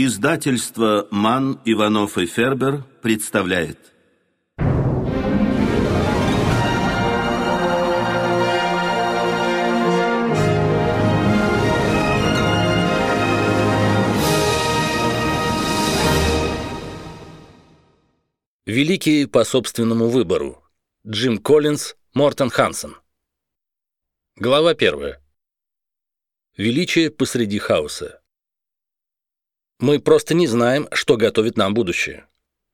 Издательство «Ман, Иванов и Фербер» представляет. Великие по собственному выбору. Джим Коллинз, Мортон Хансен. Глава первая. Величие посреди хаоса. Мы просто не знаем, что готовит нам будущее.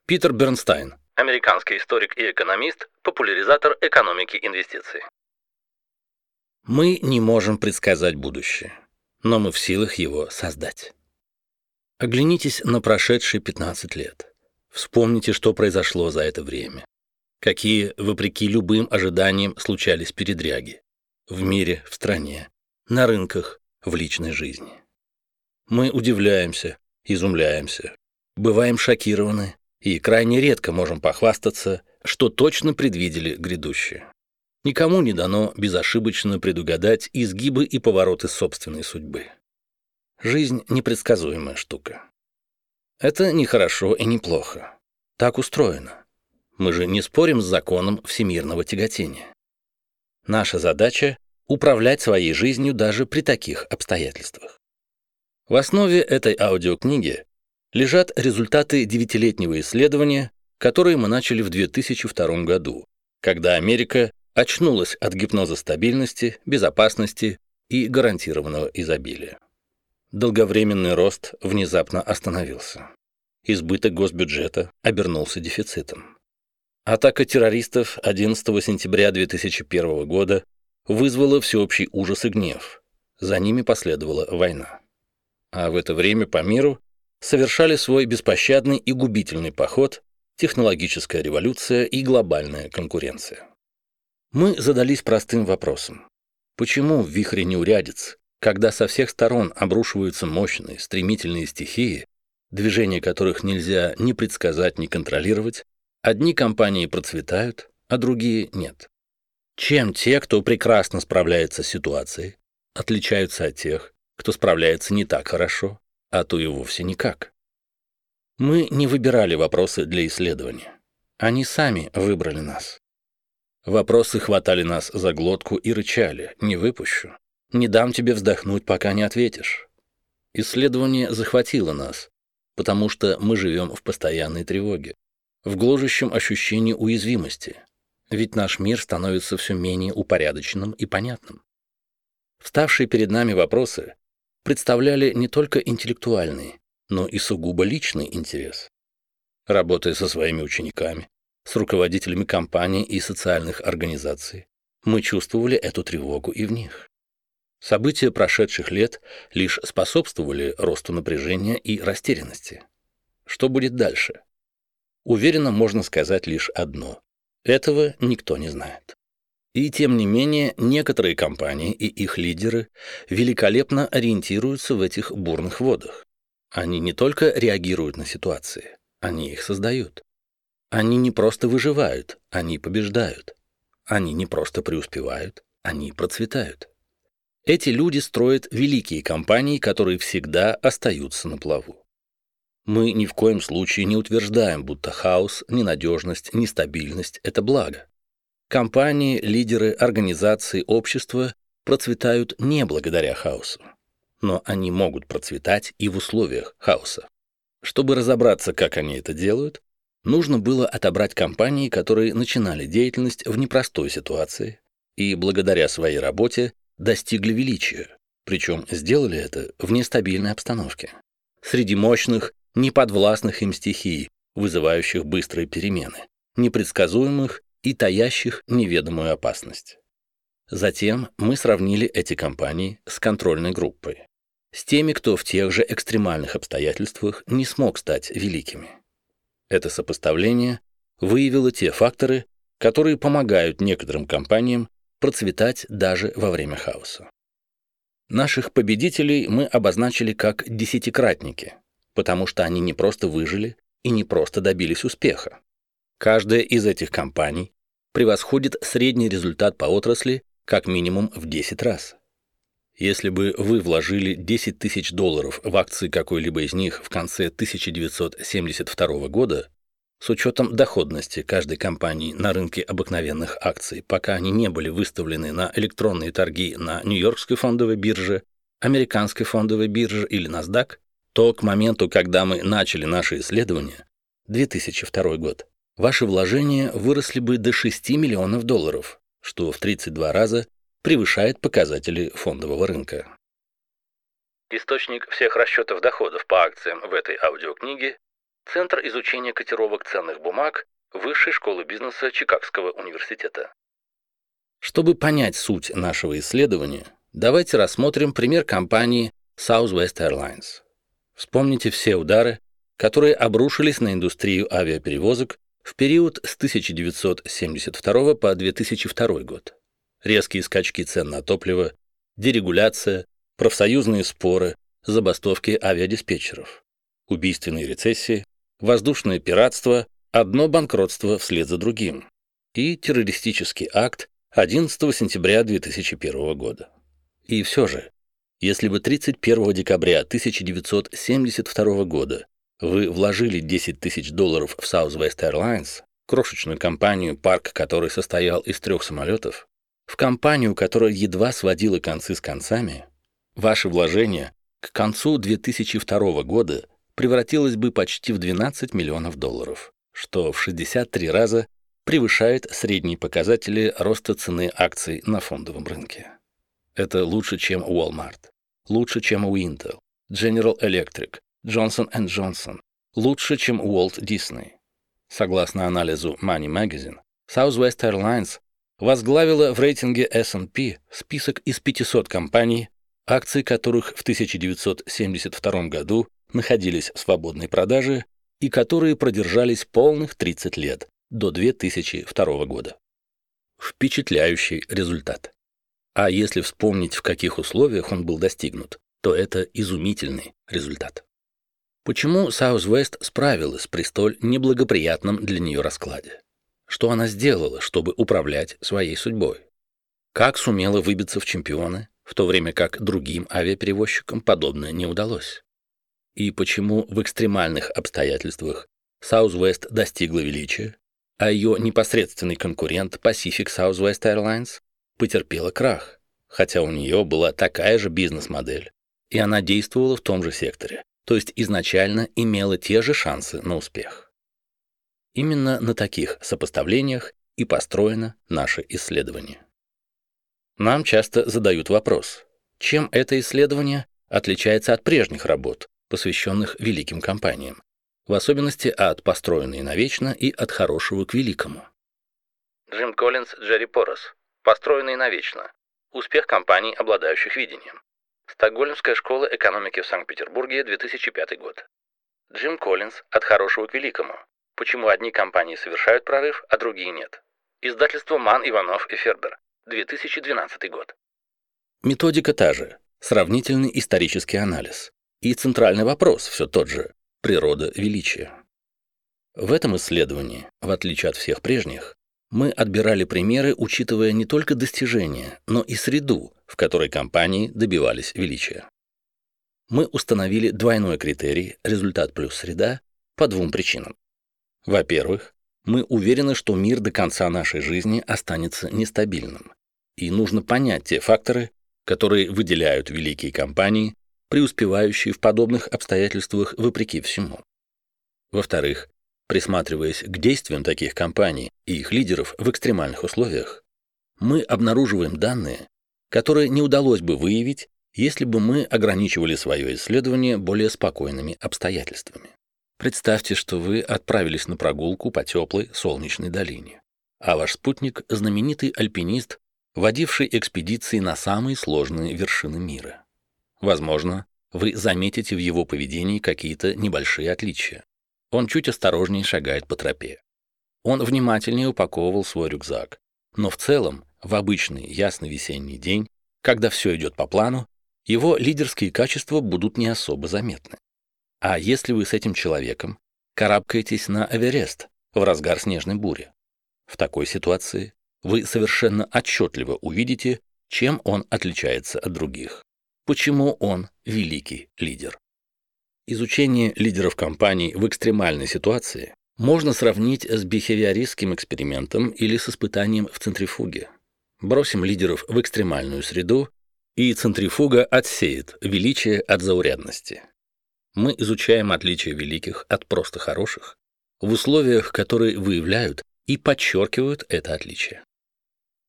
Питер Бернстайн, американский историк и экономист, популяризатор экономики инвестиций. Мы не можем предсказать будущее, но мы в силах его создать. Оглянитесь на прошедшие 15 лет. Вспомните, что произошло за это время. Какие, вопреки любым ожиданиям, случались передряги. В мире, в стране, на рынках, в личной жизни. Мы удивляемся, изумляемся, бываем шокированы и крайне редко можем похвастаться, что точно предвидели грядущее. Никому не дано безошибочно предугадать изгибы и повороты собственной судьбы. Жизнь — непредсказуемая штука. Это не хорошо и не плохо. Так устроено. Мы же не спорим с законом всемирного тяготения. Наша задача — управлять своей жизнью даже при таких обстоятельствах. В основе этой аудиокниги лежат результаты девятилетнего исследования, которое мы начали в 2002 году, когда Америка очнулась от гипноза стабильности, безопасности и гарантированного изобилия. Долговременный рост внезапно остановился. Избыток госбюджета обернулся дефицитом. Атака террористов 11 сентября 2001 года вызвала всеобщий ужас и гнев. За ними последовала война а в это время по миру совершали свой беспощадный и губительный поход технологическая революция и глобальная конкуренция. Мы задались простым вопросом. Почему в вихре неурядиц, когда со всех сторон обрушиваются мощные, стремительные стихии, движения которых нельзя ни предсказать, ни контролировать, одни компании процветают, а другие нет? Чем те, кто прекрасно справляется с ситуацией, отличаются от тех, кто справляется не так хорошо, а то и вовсе никак. Мы не выбирали вопросы для исследования. Они сами выбрали нас. Вопросы хватали нас за глотку и рычали «не выпущу». «Не дам тебе вздохнуть, пока не ответишь». Исследование захватило нас, потому что мы живем в постоянной тревоге, в гложущем ощущении уязвимости, ведь наш мир становится все менее упорядоченным и понятным. Вставшие перед нами вопросы представляли не только интеллектуальный, но и сугубо личный интерес. Работая со своими учениками, с руководителями компаний и социальных организаций, мы чувствовали эту тревогу и в них. События прошедших лет лишь способствовали росту напряжения и растерянности. Что будет дальше? Уверенно можно сказать лишь одно. Этого никто не знает. И тем не менее, некоторые компании и их лидеры великолепно ориентируются в этих бурных водах. Они не только реагируют на ситуации, они их создают. Они не просто выживают, они побеждают. Они не просто преуспевают, они процветают. Эти люди строят великие компании, которые всегда остаются на плаву. Мы ни в коем случае не утверждаем, будто хаос, ненадежность, нестабильность – это благо. Компании, лидеры, организации, общества процветают не благодаря хаосу. Но они могут процветать и в условиях хаоса. Чтобы разобраться, как они это делают, нужно было отобрать компании, которые начинали деятельность в непростой ситуации и благодаря своей работе достигли величия, причем сделали это в нестабильной обстановке. Среди мощных, неподвластных им стихий, вызывающих быстрые перемены, непредсказуемых и таящих неведомую опасность. Затем мы сравнили эти компании с контрольной группой, с теми, кто в тех же экстремальных обстоятельствах не смог стать великими. Это сопоставление выявило те факторы, которые помогают некоторым компаниям процветать даже во время хаоса. Наших победителей мы обозначили как десятикратники, потому что они не просто выжили и не просто добились успеха. Каждая из этих компаний превосходит средний результат по отрасли как минимум в 10 раз. Если бы вы вложили 10 тысяч долларов в акции какой-либо из них в конце 1972 года, с учетом доходности каждой компании на рынке обыкновенных акций, пока они не были выставлены на электронные торги на Нью-Йоркской фондовой бирже, Американской фондовой бирже или NASDAQ, то к моменту, когда мы начали наши исследования, 2002 год, ваши вложения выросли бы до 6 миллионов долларов, что в 32 раза превышает показатели фондового рынка. Источник всех расчетов доходов по акциям в этой аудиокниге – Центр изучения котировок ценных бумаг Высшей школы бизнеса Чикагского университета. Чтобы понять суть нашего исследования, давайте рассмотрим пример компании Southwest Airlines. Вспомните все удары, которые обрушились на индустрию авиаперевозок в период с 1972 по 2002 год. Резкие скачки цен на топливо, дерегуляция, профсоюзные споры, забастовки авиадиспетчеров, убийственные рецессии, воздушное пиратство, одно банкротство вслед за другим и террористический акт 11 сентября 2001 года. И все же, если бы 31 декабря 1972 года вы вложили 10 тысяч долларов в Southwest Airlines, крошечную компанию, парк которой состоял из трех самолетов, в компанию, которая едва сводила концы с концами, ваше вложение к концу 2002 года превратилось бы почти в 12 миллионов долларов, что в 63 раза превышает средние показатели роста цены акций на фондовом рынке. Это лучше, чем Walmart, лучше, чем Intel, General Electric, Johnson Johnson, лучше, чем Walt Disney. Согласно анализу Money Magazine, Southwest Airlines возглавила в рейтинге S&P список из 500 компаний, акции которых в 1972 году находились в свободной продаже и которые продержались полных 30 лет, до 2002 года. Впечатляющий результат. А если вспомнить, в каких условиях он был достигнут, то это изумительный результат. Почему Southwest справилась при столь неблагоприятном для нее раскладе? Что она сделала, чтобы управлять своей судьбой? Как сумела выбиться в чемпионы, в то время как другим авиаперевозчикам подобное не удалось? И почему в экстремальных обстоятельствах Southwest достигла величия, а ее непосредственный конкурент Pacific Southwest Airlines потерпела крах, хотя у нее была такая же бизнес-модель, и она действовала в том же секторе, то есть изначально имела те же шансы на успех. Именно на таких сопоставлениях и построено наше исследование. Нам часто задают вопрос, чем это исследование отличается от прежних работ, посвященных великим компаниям, в особенности от «Построенной навечно» и «От хорошего к великому». Джим Коллинз, Джерри Порос. «Построенные навечно. Успех компаний, обладающих видением». Стокгольмская школа экономики в Санкт-Петербурге, 2005 год. Джим Коллинз «От хорошего к великому. Почему одни компании совершают прорыв, а другие нет. Издательство Ман, Иванов и Фербер. 2012 год. Методика та же. Сравнительный исторический анализ. И центральный вопрос все тот же. Природа величия. В этом исследовании, в отличие от всех прежних, мы отбирали примеры, учитывая не только достижения, но и среду, в которой компании добивались величия. Мы установили двойной критерий результат плюс среда по двум причинам. Во-первых, мы уверены, что мир до конца нашей жизни останется нестабильным, и нужно понять те факторы, которые выделяют великие компании, преуспевающие в подобных обстоятельствах вопреки всему. Во-вторых, присматриваясь к действиям таких компаний и их лидеров в экстремальных условиях, мы обнаруживаем данные, которые не удалось бы выявить, если бы мы ограничивали свое исследование более спокойными обстоятельствами. Представьте, что вы отправились на прогулку по теплой солнечной долине, а ваш спутник – знаменитый альпинист, водивший экспедиции на самые сложные вершины мира. Возможно, вы заметите в его поведении какие-то небольшие отличия. Он чуть осторожнее шагает по тропе. Он внимательнее упаковывал свой рюкзак. Но в целом, в обычный ясный весенний день, когда все идет по плану, его лидерские качества будут не особо заметны. А если вы с этим человеком карабкаетесь на Эверест в разгар снежной бури? В такой ситуации вы совершенно отчетливо увидите, чем он отличается от других. почему он великий лидер. Изучение лидеров компаний в экстремальной ситуации можно сравнить с бихевиористским экспериментом или с испытанием в центрифуге. Бросим лидеров в экстремальную среду, и центрифуга отсеет величие от заурядности. Мы изучаем отличия великих от просто хороших в условиях, которые выявляют и подчеркивают это отличие.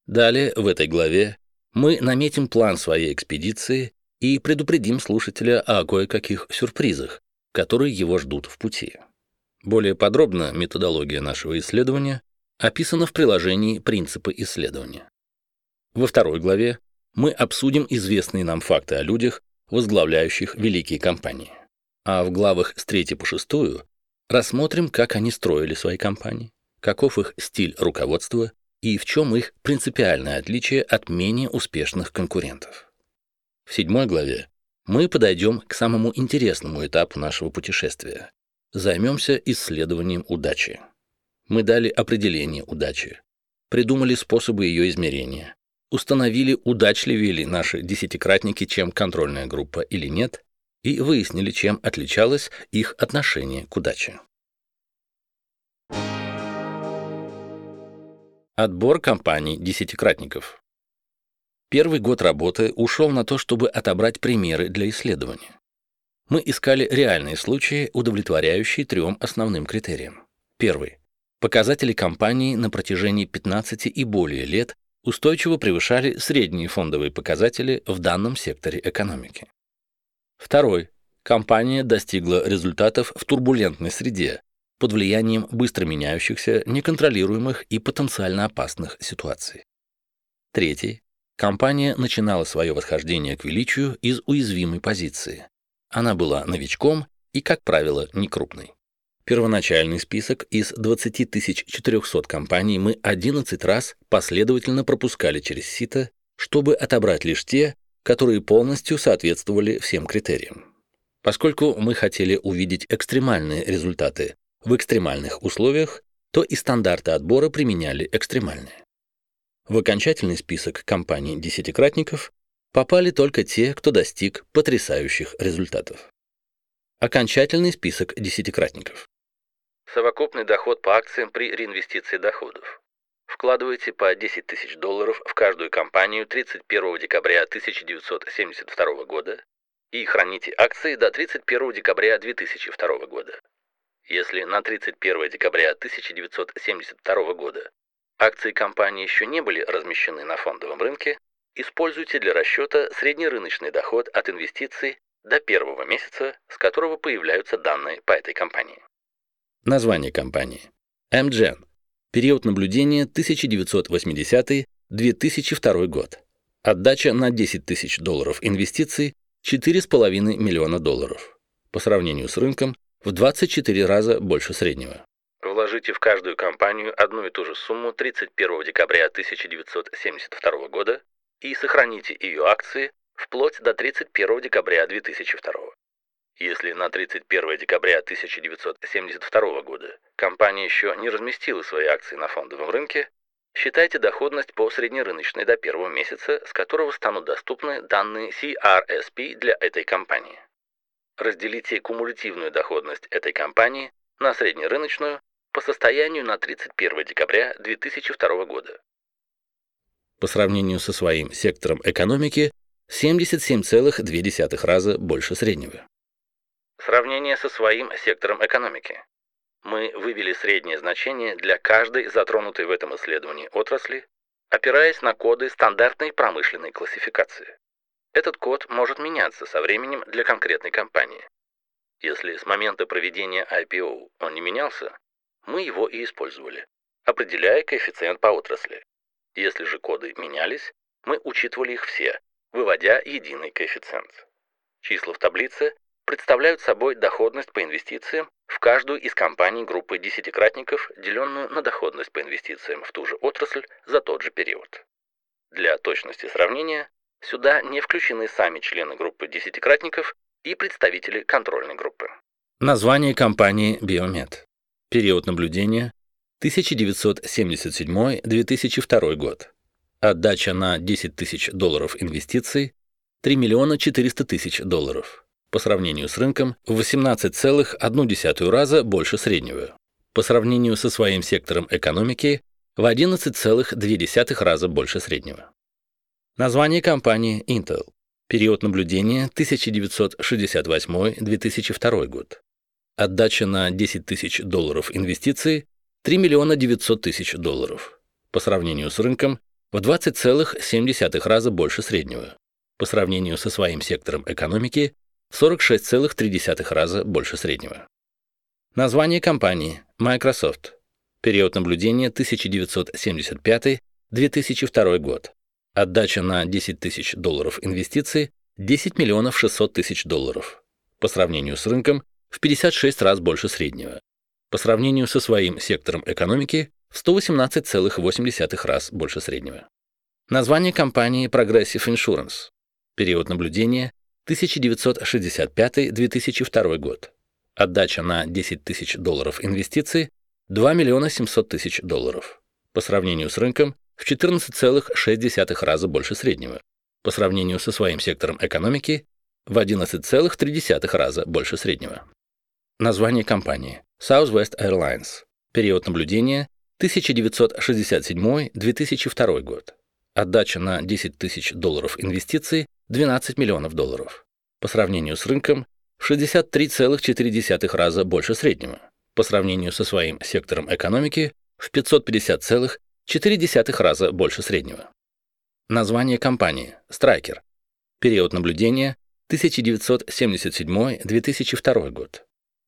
Далее, в этой главе, мы наметим план своей экспедиции и предупредим слушателя о кое-каких сюрпризах, которые его ждут в пути. Более подробно методология нашего исследования описана в приложении «Принципы исследования». Во второй главе мы обсудим известные нам факты о людях, возглавляющих великие компании. А в главах с 3 по 6 рассмотрим, как они строили свои компании, каков их стиль руководства и в чем их принципиальное отличие от менее успешных конкурентов. В седьмой главе мы подойдем к самому интересному этапу нашего путешествия. Займемся исследованием удачи. Мы дали определение удачи, придумали способы ее измерения, установили, удачливее ли наши десятикратники, чем контрольная группа или нет, и выяснили, чем отличалось их отношение к удаче. Отбор компаний десятикратников. Первый год работы ушел на то, чтобы отобрать примеры для исследования. Мы искали реальные случаи, удовлетворяющие трем основным критериям. Первый. Показатели компании на протяжении 15 и более лет устойчиво превышали средние фондовые показатели в данном секторе экономики. Второй. Компания достигла результатов в турбулентной среде под влиянием быстро меняющихся, неконтролируемых и потенциально опасных ситуаций. Третий. Компания начинала свое восхождение к величию из уязвимой позиции. Она была новичком и, как правило, не крупной. Первоначальный список из 20 400 компаний мы 11 раз последовательно пропускали через сито, чтобы отобрать лишь те, которые полностью соответствовали всем критериям. Поскольку мы хотели увидеть экстремальные результаты в экстремальных условиях, то и стандарты отбора применяли экстремальные. В окончательный список компаний десятикратников попали только те, кто достиг потрясающих результатов. Окончательный список десятикратников. Совокупный доход по акциям при реинвестиции доходов. Вкладывайте по 10 тысяч долларов в каждую компанию 31 декабря 1972 года и храните акции до 31 декабря 2002 года. Если на 31 декабря 1972 года акции компании еще не были размещены на фондовом рынке, используйте для расчета среднерыночный доход от инвестиций до первого месяца, с которого появляются данные по этой компании. Название компании. MGen. Период наблюдения 1980-2002 год. Отдача на 10 тысяч долларов инвестиций 4,5 миллиона долларов. По сравнению с рынком в 24 раза больше среднего. Вложите в каждую компанию одну и ту же сумму 31 декабря 1972 года и сохраните ее акции вплоть до 31 декабря 2002. Если на 31 декабря 1972 года компания еще не разместила свои акции на фондовом рынке, считайте доходность по среднерыночной до первого месяца, с которого станут доступны данные CRSP для этой компании. Разделите кумулятивную доходность этой компании на среднерыночную по состоянию на 31 декабря 2002 года. По сравнению со своим сектором экономики 77,2 раза больше среднего. Сравнение со своим сектором экономики. Мы вывели среднее значение для каждой затронутой в этом исследовании отрасли, опираясь на коды стандартной промышленной классификации. Этот код может меняться со временем для конкретной компании. Если с момента проведения IPO он не менялся, мы его и использовали, определяя коэффициент по отрасли. Если же коды менялись, мы учитывали их все, выводя единый коэффициент. Числа в таблице представляют собой доходность по инвестициям в каждую из компаний группы десятикратников, деленную на доходность по инвестициям в ту же отрасль за тот же период. Для точности сравнения Сюда не включены сами члены группы десятикратников и представители контрольной группы. Название компании Биомед. Период наблюдения 1977-2002 год. Отдача на 10 тысяч долларов инвестиций 3 миллиона 400 тысяч долларов. По сравнению с рынком в 18,1 раза больше среднего. По сравнению со своим сектором экономики в 11,2 раза больше среднего. Название компании Intel. Период наблюдения 1968-2002 год. Отдача на 10 тысяч долларов инвестиций 3 миллиона 900 тысяч долларов. По сравнению с рынком в 20,7 раза больше среднего. По сравнению со своим сектором экономики в 46,3 раза больше среднего. Название компании Microsoft. Период наблюдения 1975-2002 год. Отдача на 10 тысяч долларов инвестиций 10 миллионов 600 тысяч долларов. По сравнению с рынком в 56 раз больше среднего. По сравнению со своим сектором экономики в 118,8 раз больше среднего. Название компании Progressive Insurance. Период наблюдения 1965-2002 год. Отдача на 10 тысяч долларов инвестиций 2 миллиона 700 тысяч долларов. По сравнению с рынком в 14,6 раза больше среднего. По сравнению со своим сектором экономики в 11,3 раза больше среднего. Название компании Southwest Airlines. Период наблюдения 1967-2002 год. Отдача на 10 тысяч долларов инвестиций 12 миллионов долларов. По сравнению с рынком в 63,4 раза больше среднего. По сравнению со своим сектором экономики в 550,4 раза больше среднего. Название компании Striker. Период наблюдения 1977-2002 год.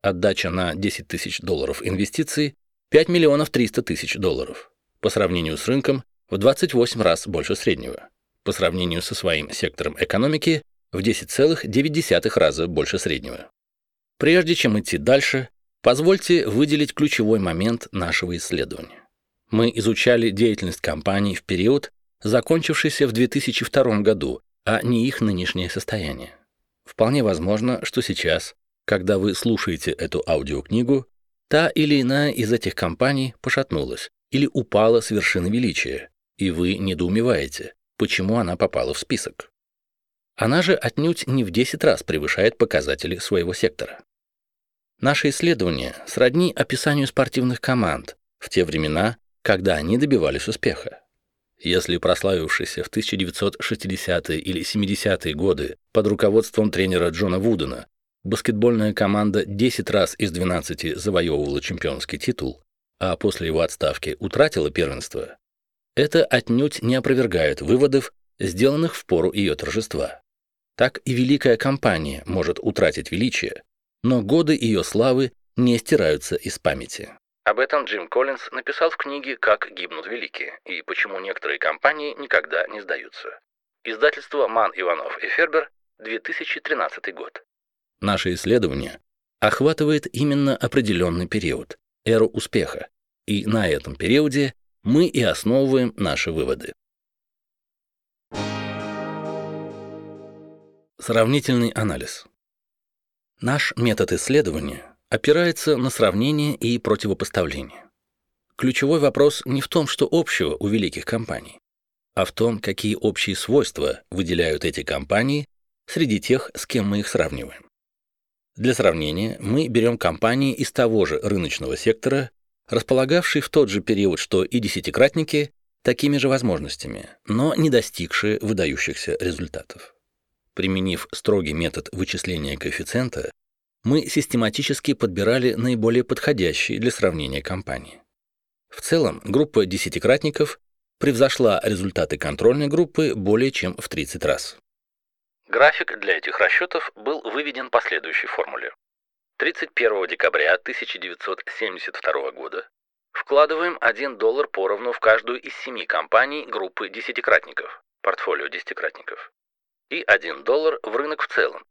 Отдача на 10 тысяч долларов инвестиций 5 миллионов 300 тысяч долларов. По сравнению с рынком в 28 раз больше среднего. По сравнению со своим сектором экономики в 10,9 раза больше среднего. Прежде чем идти дальше, позвольте выделить ключевой момент нашего исследования. Мы изучали деятельность компаний в период, закончившийся в 2002 году, а не их нынешнее состояние. Вполне возможно, что сейчас, когда вы слушаете эту аудиокнигу, та или иная из этих компаний пошатнулась или упала с вершины величия, и вы недоумеваете, почему она попала в список. Она же отнюдь не в 10 раз превышает показатели своего сектора. Наше исследование сродни описанию спортивных команд в те времена, когда они добивались успеха. Если прославившийся в 1960-е или 70-е годы под руководством тренера Джона Вудена баскетбольная команда 10 раз из 12 завоевывала чемпионский титул, а после его отставки утратила первенство, это отнюдь не опровергает выводов, сделанных в пору ее торжества. Так и великая компания может утратить величие, но годы ее славы не стираются из памяти. Об этом Джим Коллинз написал в книге «Как гибнут великие» и почему некоторые компании никогда не сдаются. Издательство «Ман, Иванов и Фербер», 2013 год. Наше исследование охватывает именно определенный период, эру успеха, и на этом периоде мы и основываем наши выводы. Сравнительный анализ. Наш метод исследования опирается на сравнение и противопоставление. Ключевой вопрос не в том, что общего у великих компаний, а в том, какие общие свойства выделяют эти компании среди тех, с кем мы их сравниваем. Для сравнения мы берем компании из того же рыночного сектора, располагавшие в тот же период, что и десятикратники, такими же возможностями, но не достигшие выдающихся результатов. Применив строгий метод вычисления коэффициента, мы систематически подбирали наиболее подходящие для сравнения компании. В целом, группа десятикратников превзошла результаты контрольной группы более чем в 30 раз. График для этих расчетов был выведен по следующей формуле. 31 декабря 1972 года вкладываем 1 доллар поровну в каждую из семи компаний группы десятикратников, портфолио десятикратников и 1 доллар в рынок в целом.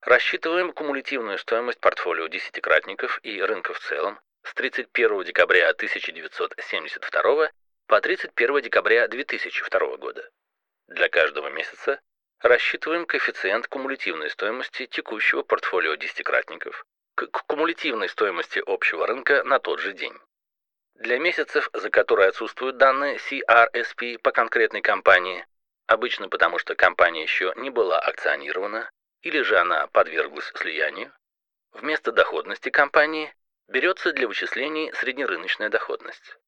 Рассчитываем кумулятивную стоимость портфолио десятикратников и рынка в целом с 31 декабря 1972 по 31 декабря 2002 года. Для каждого месяца рассчитываем коэффициент кумулятивной стоимости текущего портфолио десятикратников к кумулятивной стоимости общего рынка на тот же день. Для месяцев, за которые отсутствуют данные CRSP по конкретной компании, обычно потому что компания еще не была акционирована или же она подверглась слиянию, вместо доходности компании берется для вычислений среднерыночная доходность.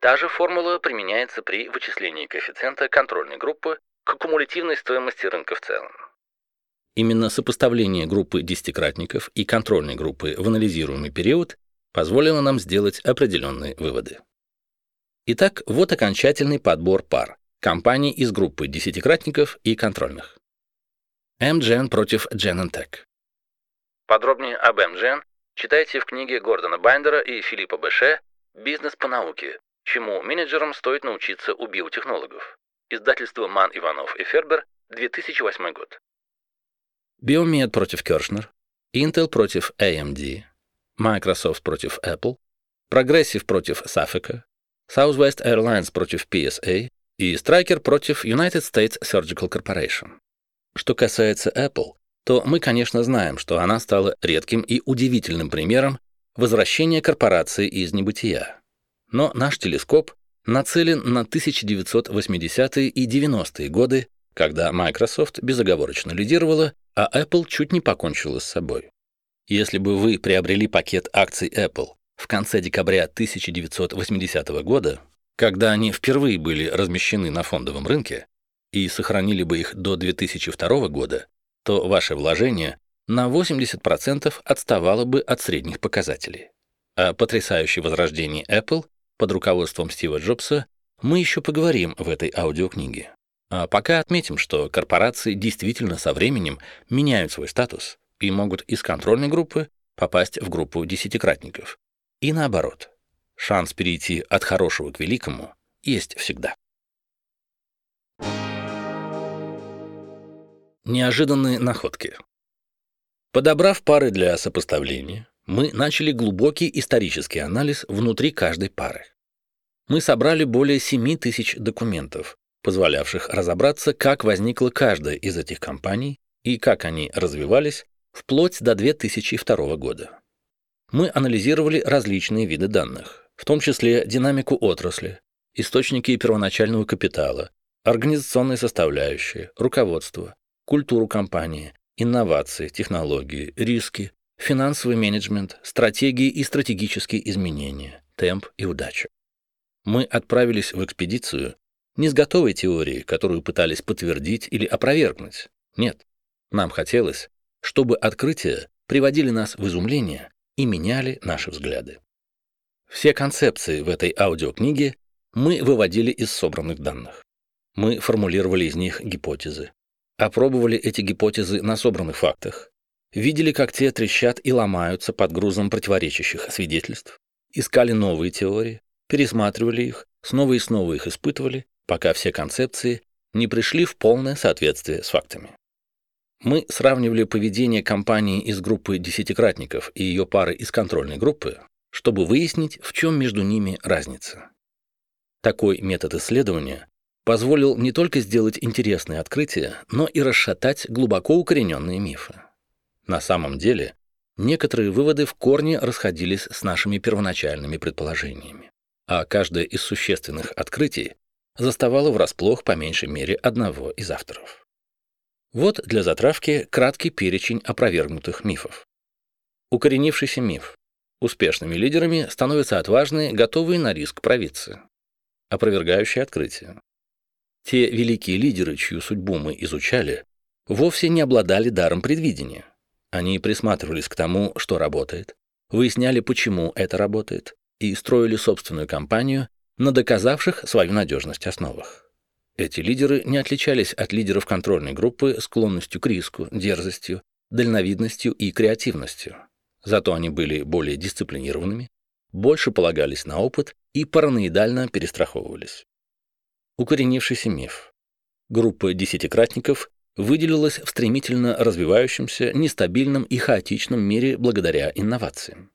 Та же формула применяется при вычислении коэффициента контрольной группы к кумулятивной стоимости рынка в целом. Именно сопоставление группы десятикратников и контрольной группы в анализируемый период позволило нам сделать определенные выводы. Итак, вот окончательный подбор пар компаний из группы десятикратников и контрольных. Amgen против Genentech. Подробнее об Amgen читайте в книге Гордона Байндера и Филиппа Беше «Бизнес по науке. Чему менеджерам стоит научиться у биотехнологов». Издательство Манн, Иванов и Фербер, 2008 год. Biomet против Kirschner, Intel против AMD, Microsoft против Apple, Progressive против Safeco, Southwest Airlines против PSA и Stryker против United States Surgical Corporation. Что касается Apple, то мы, конечно, знаем, что она стала редким и удивительным примером возвращения корпорации из небытия. Но наш телескоп нацелен на 1980-е и 90-е годы, когда Microsoft безоговорочно лидировала, а Apple чуть не покончила с собой. Если бы вы приобрели пакет акций Apple в конце декабря 1980 года, когда они впервые были размещены на фондовом рынке, и сохранили бы их до 2002 года, то ваше вложение на 80% отставало бы от средних показателей. О потрясающем возрождении Apple под руководством Стива Джобса мы еще поговорим в этой аудиокниге. А пока отметим, что корпорации действительно со временем меняют свой статус и могут из контрольной группы попасть в группу десятикратников. И наоборот. Шанс перейти от хорошего к великому есть всегда. Неожиданные находки. Подобрав пары для сопоставления, мы начали глубокий исторический анализ внутри каждой пары. Мы собрали более 7 тысяч документов, позволявших разобраться, как возникла каждая из этих компаний и как они развивались вплоть до 2002 года. Мы анализировали различные виды данных, в том числе динамику отрасли, источники первоначального капитала, организационные составляющие, руководство, культуру компании, инновации, технологии, риски, финансовый менеджмент, стратегии и стратегические изменения, темп и удача. Мы отправились в экспедицию не с готовой теорией, которую пытались подтвердить или опровергнуть. Нет, нам хотелось, чтобы открытия приводили нас в изумление и меняли наши взгляды. Все концепции в этой аудиокниге мы выводили из собранных данных. Мы формулировали из них гипотезы, опробовали эти гипотезы на собранных фактах, видели, как те трещат и ломаются под грузом противоречащих свидетельств, искали новые теории, пересматривали их, снова и снова их испытывали, пока все концепции не пришли в полное соответствие с фактами. Мы сравнивали поведение компании из группы десятикратников и ее пары из контрольной группы, чтобы выяснить, в чем между ними разница. Такой метод исследования позволил не только сделать интересные открытия, но и расшатать глубоко укорененные мифы. На самом деле, некоторые выводы в корне расходились с нашими первоначальными предположениями, а каждое из существенных открытий заставало врасплох по меньшей мере одного из авторов. Вот для затравки краткий перечень опровергнутых мифов. Укоренившийся миф. Успешными лидерами становятся отважные, готовые на риск провидцы. Опровергающее открытие. Те великие лидеры, чью судьбу мы изучали, вовсе не обладали даром предвидения. Они присматривались к тому, что работает, выясняли, почему это работает, и строили собственную кампанию на доказавших свою надежность основах. Эти лидеры не отличались от лидеров контрольной группы склонностью к риску, дерзостью, дальновидностью и креативностью. Зато они были более дисциплинированными, больше полагались на опыт и параноидально перестраховывались. Укоренившийся миф. Группа десятикратников выделилась в стремительно развивающемся, нестабильном и хаотичном мире благодаря инновациям.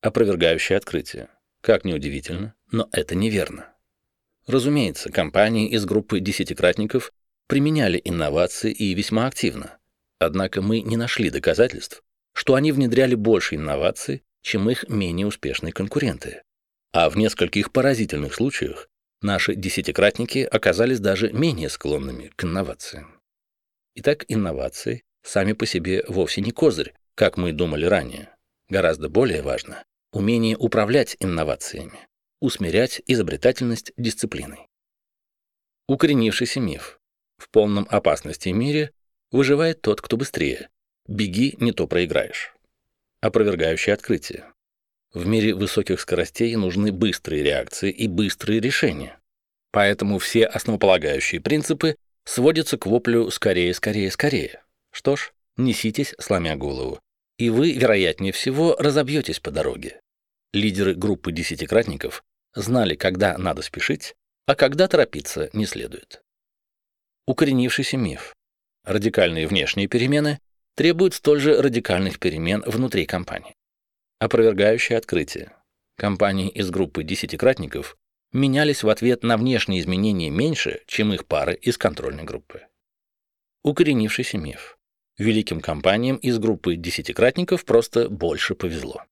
Опровергающее открытие. Как неудивительно, но это неверно. Разумеется, компании из группы десятикратников применяли инновации и весьма активно. Однако мы не нашли доказательств, что они внедряли больше инноваций, чем их менее успешные конкуренты. А в нескольких поразительных случаях Наши десятикратники оказались даже менее склонными к инновациям. Итак, инновации сами по себе вовсе не козырь, как мы думали ранее. Гораздо более важно умение управлять инновациями, усмирять изобретательность дисциплиной. Укоренившийся миф. В полном опасности мире выживает тот, кто быстрее. Беги, не то проиграешь. Опровергающее открытие. В мире высоких скоростей нужны быстрые реакции и быстрые решения. Поэтому все основополагающие принципы сводятся к воплю «скорее, скорее, скорее». Что ж, неситесь, сломя голову, и вы, вероятнее всего, разобьетесь по дороге. Лидеры группы десятикратников знали, когда надо спешить, а когда торопиться не следует. Укоренившийся миф. Радикальные внешние перемены требуют столь же радикальных перемен внутри компании. Опровергающее открытие. Компании из группы десятикратников менялись в ответ на внешние изменения меньше, чем их пары из контрольной группы. Укоренившийся миф. Великим компаниям из группы десятикратников просто больше повезло.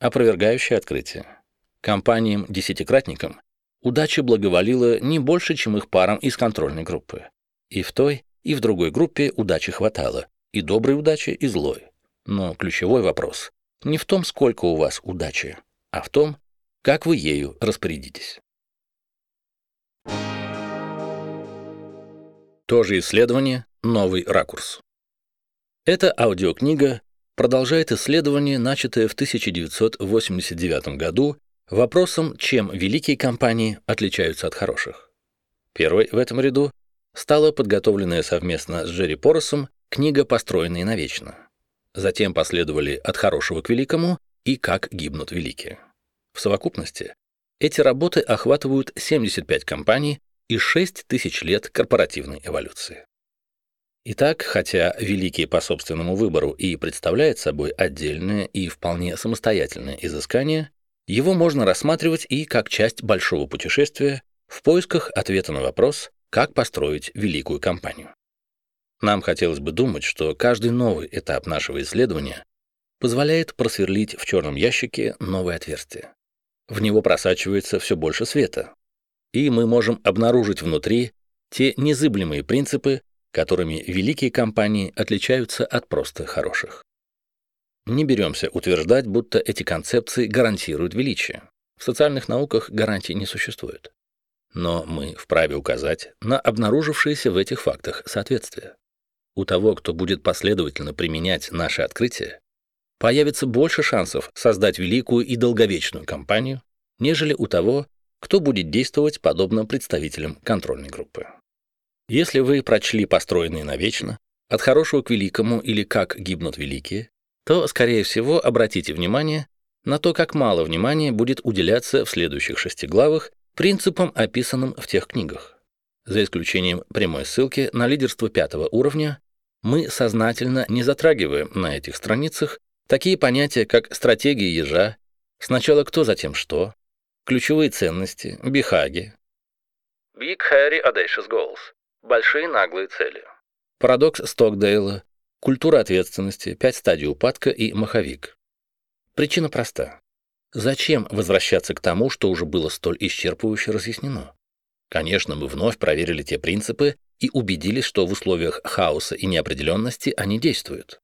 Опровергающее открытие. Компаниям-десятикратникам удача благоволила не больше, чем их парам из контрольной группы. И в той, и в другой группе удачи хватало, и доброй удачи, и злой. Но ключевой вопрос не в том, сколько у вас удачи, а в том, как вы ею распорядитесь. Тоже исследование, новый ракурс. Эта аудиокнига продолжает исследование, начатое в 1989 году вопросом, чем великие компании отличаются от хороших. Первой в этом ряду стала подготовленная совместно с Джерри Поросом книга «Построенные навечно». Затем последовали «От хорошего к великому» и «Как гибнут великие». В совокупности эти работы охватывают 75 компаний и 6 тысяч лет корпоративной эволюции. Итак, хотя великие по собственному выбору и представляет собой отдельное и вполне самостоятельное изыскание, его можно рассматривать и как часть большого путешествия в поисках ответа на вопрос, как построить великую компанию. Нам хотелось бы думать, что каждый новый этап нашего исследования позволяет просверлить в черном ящике новое отверстие. В него просачивается все больше света, и мы можем обнаружить внутри те незыблемые принципы, которыми великие компании отличаются от просто хороших. Не беремся утверждать, будто эти концепции гарантируют величие. В социальных науках гарантий не существует. Но мы вправе указать на обнаружившиеся в этих фактах соответствия у того, кто будет последовательно применять наши открытия, появится больше шансов создать великую и долговечную компанию, нежели у того, кто будет действовать подобно представителям контрольной группы. Если вы прочли «Построенные навечно», «От хорошего к великому» или «Как гибнут великие», то, скорее всего, обратите внимание на то, как мало внимания будет уделяться в следующих шести главах принципам, описанным в тех книгах. За исключением прямой ссылки на лидерство пятого уровня мы сознательно не затрагиваем на этих страницах такие понятия, как стратегия ежа, сначала кто, затем что, ключевые ценности, бихаги. Big Hairy Audacious Goals – большие наглые цели. Парадокс Стокдейла, культура ответственности, пять стадий упадка и маховик. Причина проста. Зачем возвращаться к тому, что уже было столь исчерпывающе разъяснено? Конечно, мы вновь проверили те принципы, и убедились, что в условиях хаоса и неопределенности они действуют.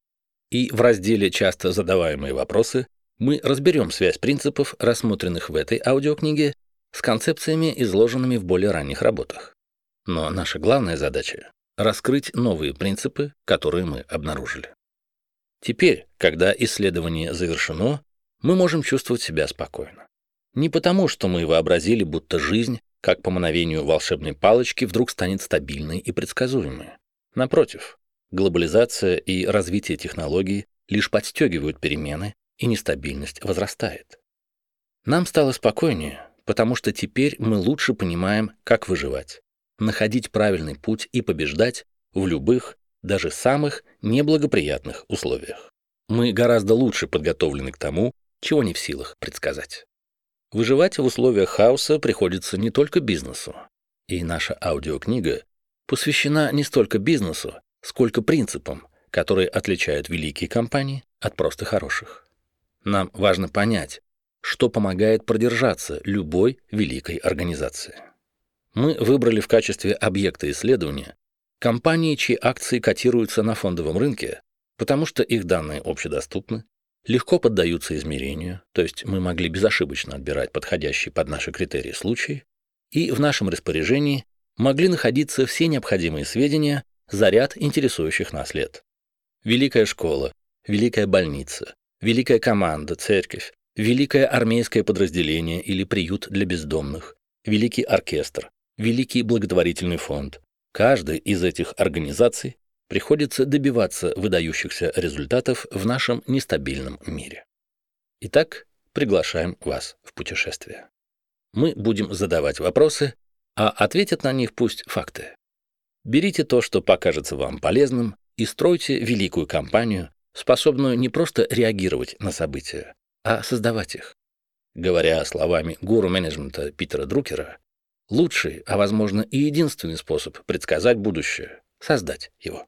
И в разделе «Часто задаваемые вопросы» мы разберем связь принципов, рассмотренных в этой аудиокниге, с концепциями, изложенными в более ранних работах. Но наша главная задача — раскрыть новые принципы, которые мы обнаружили. Теперь, когда исследование завершено, мы можем чувствовать себя спокойно. Не потому, что мы вообразили, будто жизнь как по мановению волшебной палочки вдруг станет стабильной и предсказуемой. Напротив, глобализация и развитие технологий лишь подстегивают перемены, и нестабильность возрастает. Нам стало спокойнее, потому что теперь мы лучше понимаем, как выживать, находить правильный путь и побеждать в любых, даже самых неблагоприятных условиях. Мы гораздо лучше подготовлены к тому, чего не в силах предсказать. Выживать в условиях хаоса приходится не только бизнесу. И наша аудиокнига посвящена не столько бизнесу, сколько принципам, которые отличают великие компании от просто хороших. Нам важно понять, что помогает продержаться любой великой организации. Мы выбрали в качестве объекта исследования компании, чьи акции котируются на фондовом рынке, потому что их данные общедоступны, легко поддаются измерению, то есть мы могли безошибочно отбирать подходящие под наши критерии случаи, и в нашем распоряжении могли находиться все необходимые сведения за ряд интересующих нас лет. Великая школа, великая больница, великая команда, церковь, великое армейское подразделение или приют для бездомных, великий оркестр, великий благотворительный фонд. Каждой из этих организаций приходится добиваться выдающихся результатов в нашем нестабильном мире. Итак, приглашаем вас в путешествие. Мы будем задавать вопросы, а ответят на них пусть факты. Берите то, что покажется вам полезным, и стройте великую кампанию, способную не просто реагировать на события, а создавать их. Говоря словами гуру менеджмента Питера Друкера, лучший, а возможно и единственный способ предсказать будущее — создать его.